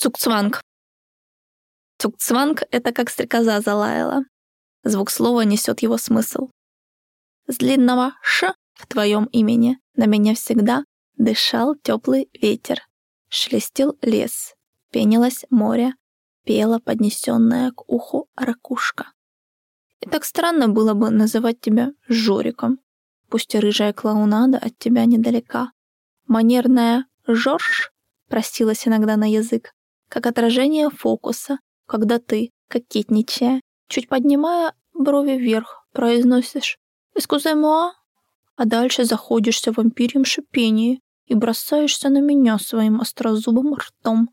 Цукцванг. Цукцванг — это как стрекоза залаяла. Звук слова несет его смысл. С длинного «ш» в твоем имени на меня всегда дышал теплый ветер, шелестел лес, пенилось море, пела поднесенная к уху ракушка. И так странно было бы называть тебя Жориком, пусть и рыжая клоунада от тебя недалека. Манерная «Жорж» просилась иногда на язык, как отражение фокуса, когда ты, кокетничая, чуть поднимая брови вверх, произносишь «Эскузе-муа», а дальше заходишься в вампирьем шипении и бросаешься на меня своим острозубым ртом.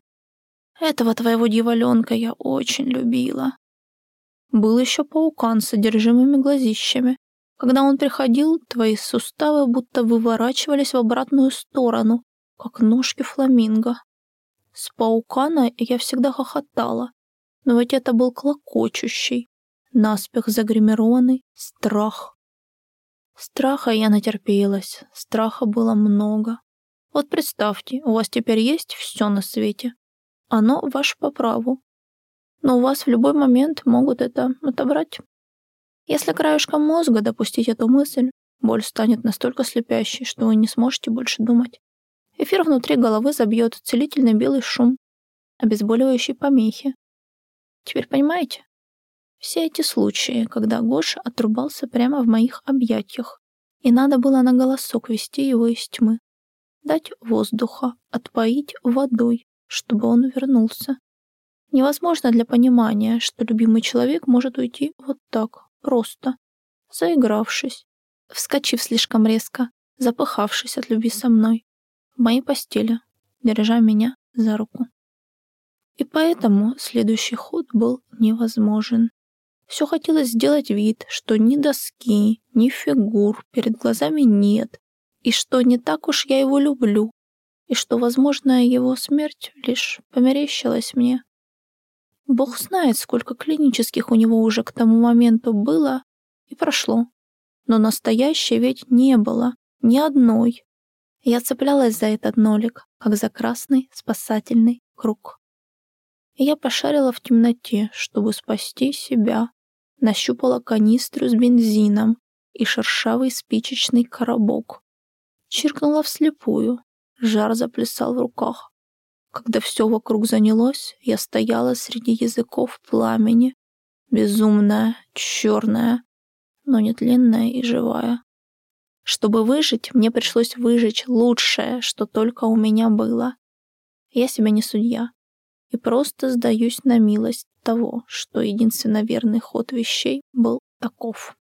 Этого твоего дьяволенка я очень любила. Был еще паукан с содержимыми глазищами. Когда он приходил, твои суставы будто выворачивались в обратную сторону, как ножки фламинго. С паукана я всегда хохотала, но ведь это был клокочущий, наспех загримированный страх. Страха я натерпелась, страха было много. Вот представьте, у вас теперь есть все на свете. Оно ваше по праву. Но у вас в любой момент могут это отобрать. Если краешком мозга допустить эту мысль, боль станет настолько слепящей, что вы не сможете больше думать. Эфир внутри головы забьет целительный белый шум, обезболивающие помехи. Теперь понимаете? Все эти случаи, когда Гоша отрубался прямо в моих объятиях, и надо было на голосок вести его из тьмы. Дать воздуха, отпоить водой, чтобы он вернулся. Невозможно для понимания, что любимый человек может уйти вот так, просто, заигравшись, вскочив слишком резко, запыхавшись от любви со мной в моей постели, держа меня за руку. И поэтому следующий ход был невозможен. Все хотелось сделать вид, что ни доски, ни фигур перед глазами нет, и что не так уж я его люблю, и что, возможно, его смерть лишь померещилась мне. Бог знает, сколько клинических у него уже к тому моменту было и прошло. Но настоящей ведь не было, ни одной. Я цеплялась за этот нолик, как за красный спасательный круг. Я пошарила в темноте, чтобы спасти себя. Нащупала канистру с бензином и шершавый спичечный коробок. Чиркнула вслепую. Жар заплясал в руках. Когда все вокруг занялось, я стояла среди языков пламени, безумная, черная, но нетленная и живая. Чтобы выжить, мне пришлось выжечь лучшее, что только у меня было. Я себе не судья. И просто сдаюсь на милость того, что единственно верный ход вещей был таков.